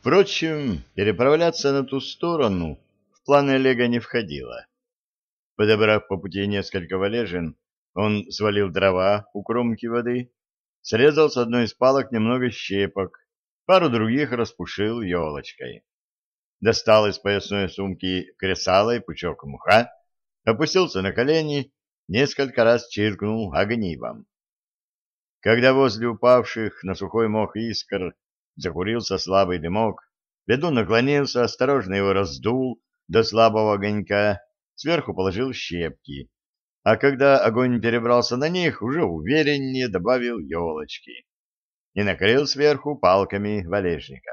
Впрочем, переправляться на ту сторону в планы Олега не входило. Подобрав по пути несколько валежин, он свалил дрова у кромки воды, срезал с одной из палок немного щепок, пару других распушил елочкой. Достал из поясной сумки кресало и пучок муха, опустился на колени, несколько раз чиркнул огнивом. Когда возле упавших на сухой мох искр закурился слабый дымок, ведун наклонился, осторожно его раздул до слабого огонька, сверху положил щепки, а когда огонь перебрался на них, уже увереннее добавил елочки и накрыл сверху палками валежника.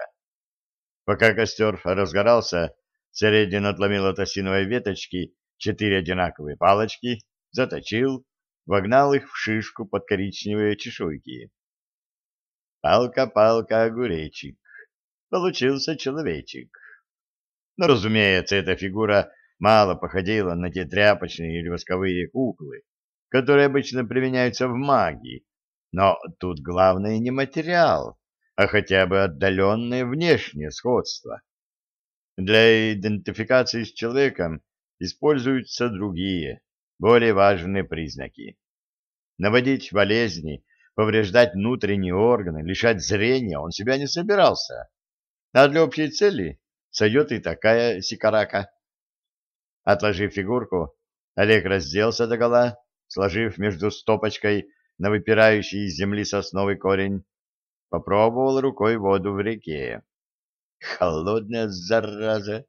Пока костер разгорался, Середин отломил от осиновой веточки четыре одинаковые палочки, заточил, вогнал их в шишку под коричневые чешуйки. Палка-палка, огуречик. Получился человечек. Но, разумеется, эта фигура мало походила на те тряпочные или восковые куклы, которые обычно применяются в магии. Но тут главное не материал, а хотя бы отдаленное внешнее сходство. Для идентификации с человеком используются другие, более важные признаки. Наводить болезни повреждать внутренние органы, лишать зрения он себя не собирался. А для общей цели сойдет и такая сикарака. Отложив фигурку, Олег разделся догола, сложив между стопочкой на выпирающий из земли сосновый корень, попробовал рукой воду в реке. Холодная зараза!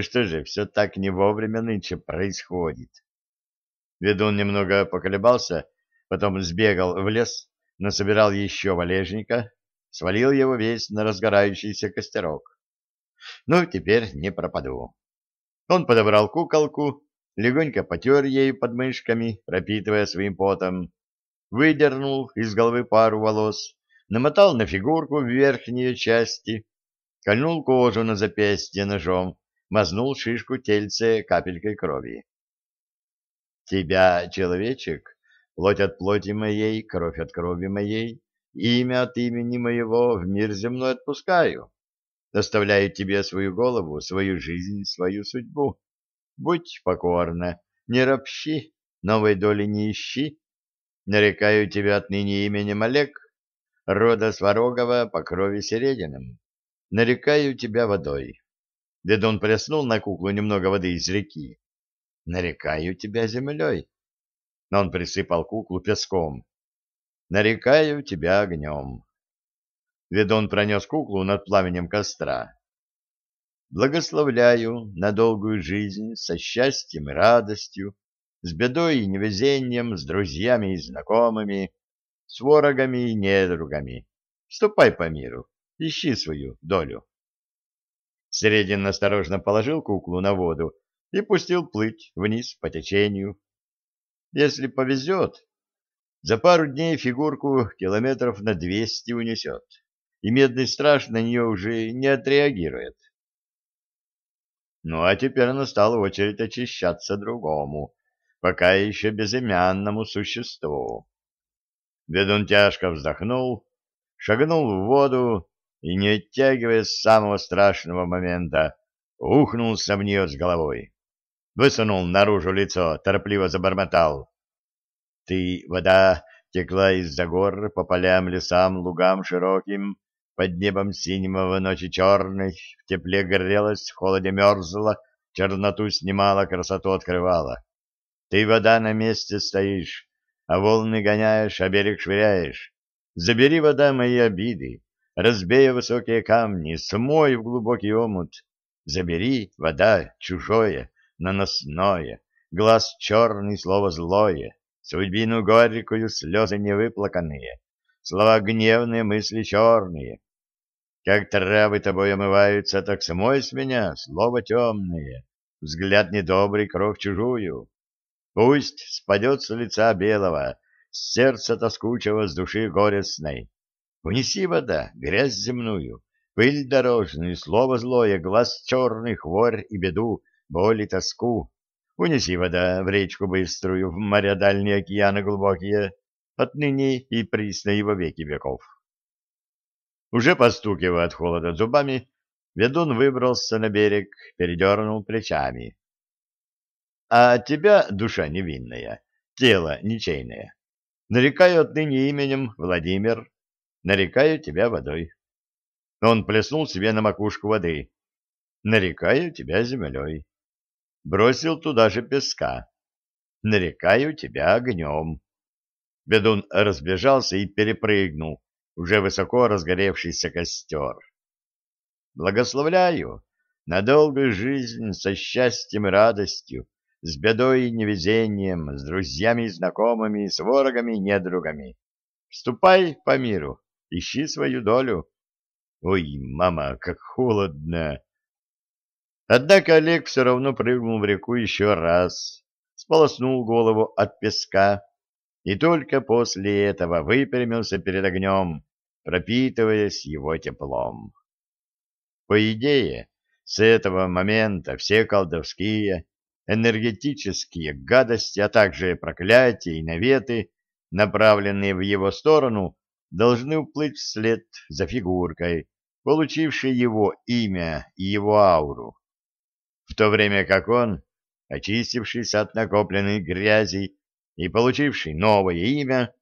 Что же, все так не вовремя нынче происходит? Ведун немного поколебался потом сбегал в лес, насобирал еще валежника, свалил его весь на разгорающийся костерок. Ну, теперь не пропаду. Он подобрал куколку, легонько потер ею подмышками, пропитывая своим потом, выдернул из головы пару волос, намотал на фигурку в верхние части, кольнул кожу на запястье ножом, мазнул шишку тельце капелькой крови. — Тебя, человечек, плоть от плоти моей, кровь от крови моей, имя от имени моего в мир земной отпускаю. Оставляю тебе свою голову, свою жизнь, свою судьбу. Будь покорна, не ропщи, новой доли не ищи. Нарекаю тебя отныне именем Олег, рода Сварогова по крови Серединым. Нарекаю тебя водой. Дедон плеснул на куклу немного воды из реки. Нарекаю тебя землей но он присыпал куклу песком. «Нарекаю тебя огнем». Ведун пронес куклу над пламенем костра. «Благословляю на долгую жизнь со счастьем и радостью, с бедой и невезением, с друзьями и знакомыми, с ворогами и недругами. Ступай по миру, ищи свою долю». Средин осторожно положил куклу на воду и пустил плыть вниз по течению, если повезет, за пару дней фигурку километров на двести унесет, и медный страж на нее уже не отреагирует. Ну а теперь настала очередь очищаться другому, пока еще безымянному существу. Ведун тяжко вздохнул, шагнул в воду и, не оттягивая с самого страшного момента, ухнулся в нее с головой высунул наружу лицо, торопливо забормотал. Ты, вода, текла из-за гор по полям, лесам, лугам широким, под небом синего в ночи черной, в тепле грелась, в холоде мерзла, черноту снимала, красоту открывала. Ты, вода, на месте стоишь, а волны гоняешь, а берег швыряешь. Забери, вода, мои обиды, разбей высокие камни, смой в глубокий омут. Забери, вода, чужое, наносное, глаз черный, слово злое, судьбину горькую, слезы невыплаканные, слова гневные, мысли черные. Как травы тобой омываются, так смой с меня слово темное, взгляд недобрый, кровь чужую. Пусть спадет с лица белого, с сердца тоскучего, с души горестной. Унеси вода, грязь земную, пыль дорожную, слово злое, глаз черный, хворь и беду, боль и тоску. Унеси вода в речку быструю, в моря дальние океаны глубокие, отныне и присно и во веки веков. Уже постукивая от холода зубами, ведун выбрался на берег, передернул плечами. — А тебя, душа невинная, тело ничейное, нарекаю отныне именем Владимир, нарекаю тебя водой. Он плеснул себе на макушку воды. Нарекаю тебя землей. Бросил туда же песка. Нарекаю тебя огнем. Бедун разбежался и перепрыгнул уже высоко разгоревшийся костер. Благословляю на долгую жизнь со счастьем и радостью, с бедой и невезением, с друзьями и знакомыми, с ворогами и недругами. Ступай по миру, ищи свою долю. Ой, мама, как холодно! Однако Олег все равно прыгнул в реку еще раз, сполоснул голову от песка и только после этого выпрямился перед огнем, пропитываясь его теплом. По идее, с этого момента все колдовские, энергетические гадости, а также проклятия и наветы, направленные в его сторону, должны уплыть вслед за фигуркой, получившей его имя и его ауру. То время как он, очистившись от накопленной грязи и получивший новое имя,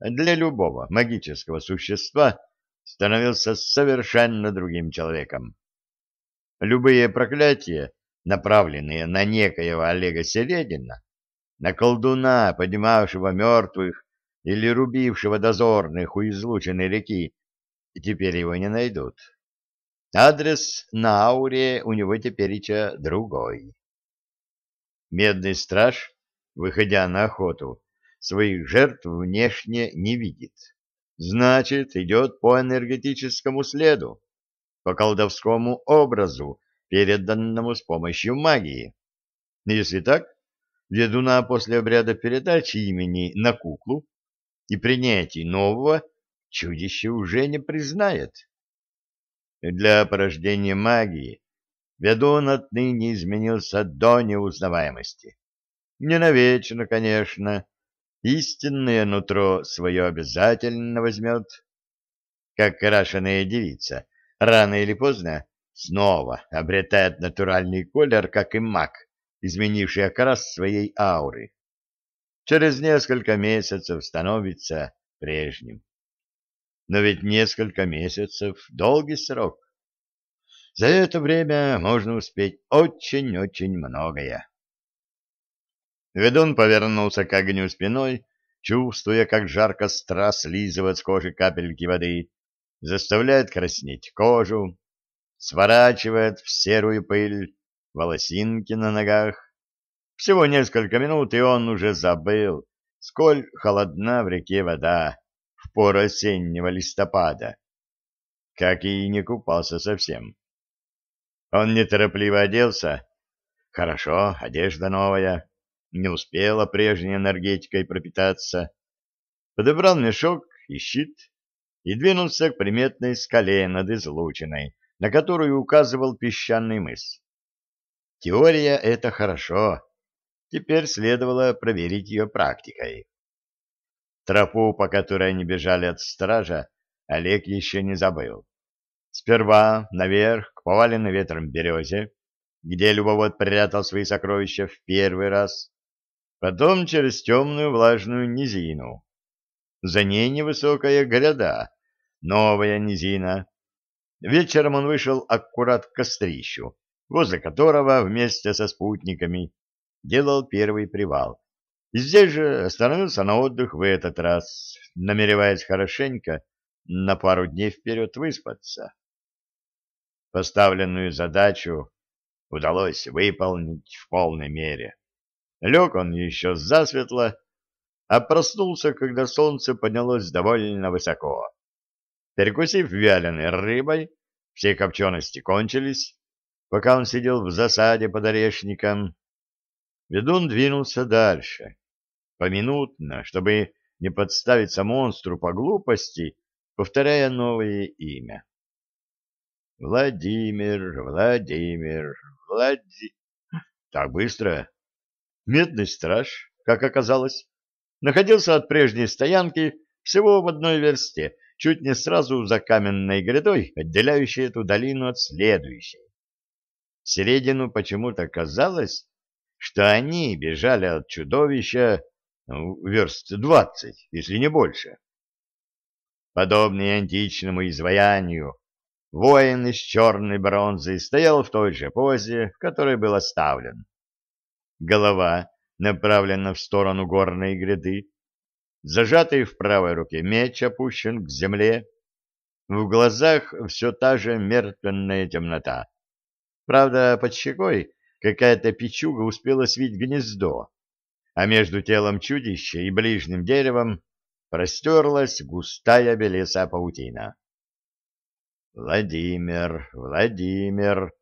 для любого магического существа становился совершенно другим человеком. Любые проклятия, направленные на некоего Олега Середина, на колдуна, поднимавшего мертвых или рубившего дозорных у излученной реки, теперь его не найдут. Адрес на ауре у него тепереча другой. Медный страж, выходя на охоту, своих жертв внешне не видит. Значит, идет по энергетическому следу, по колдовскому образу, переданному с помощью магии. Если так, ведуна после обряда передачи имени на куклу и принятия нового чудище уже не признает. Для порождения магии ведун отныне изменился до неузнаваемости. Не навечно, конечно, истинное нутро свое обязательно возьмет. Как крашеная девица, рано или поздно снова обретает натуральный колер, как и маг, изменивший окрас своей ауры через несколько месяцев становится прежним. Но ведь несколько месяцев — долгий срок. За это время можно успеть очень-очень многое. Ведун повернулся к огню спиной, чувствуя, как жар костра слизывает с кожи капельки воды, заставляет краснеть кожу, сворачивает в серую пыль волосинки на ногах, всего несколько минут, и он уже забыл, сколь холодна в реке вода в пору осеннего листопада, как и не купался совсем. Он неторопливо оделся. Хорошо, одежда новая, не успела прежней энергетикой пропитаться. Подобрал мешок и щит и двинулся к приметной скале над излучиной, на которую указывал песчаный мыс. Теория — это хорошо, Теперь следовало проверить ее практикой. Тропу, по которой они бежали от стража, Олег еще не забыл. Сперва наверх, к поваленной ветром березе, где любовод прятал свои сокровища в первый раз, потом через темную влажную низину. За ней невысокая гряда, новая низина. Вечером он вышел аккурат к кострищу, возле которого вместе со спутниками делал первый привал. Здесь же остановился на отдых в этот раз, намереваясь хорошенько на пару дней вперед выспаться. Поставленную задачу удалось выполнить в полной мере. Лег он еще засветло, а проснулся, когда солнце поднялось довольно высоко. Перекусив вяленой рыбой, все копчености кончились, пока он сидел в засаде под орешником, Ведун двинулся дальше, поминутно, чтобы не подставиться монстру по глупости, повторяя новое имя. Владимир, Владимир, Влади... Так быстро. Медный страж, как оказалось, находился от прежней стоянки всего в одной версте чуть не сразу за каменной грядой, отделяющей эту долину от следующей. Середину почему-то казалось, что они бежали от чудовища верст двадцать, если не больше. Подобный античному изваянию, воин из черной бронзы стоял в той же позе, в которой был оставлен. Голова направлена в сторону горной гряды, зажатый в правой руке меч опущен к земле, в глазах все та же мертвенная темнота. Правда, под щекой какая-то печуга успела свить гнездо, а между телом чудища и ближним деревом простерлась густая белесая паутина. Владимир, Владимир,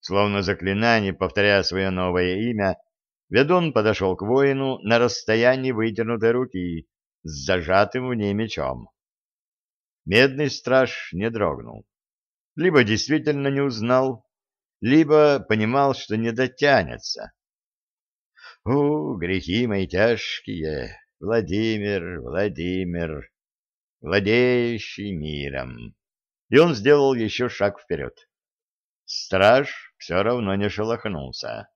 словно заклинание, повторяя свое новое имя, ведун подошел к воину на расстоянии вытянутой руки с зажатым в ней мечом. Медный страж не дрогнул. Либо действительно не узнал, либо понимал, что не дотянется. О, грехи мои тяжкие, Владимир, Владимир, владеющий миром. И он сделал еще шаг вперед. Страж все равно не шелохнулся.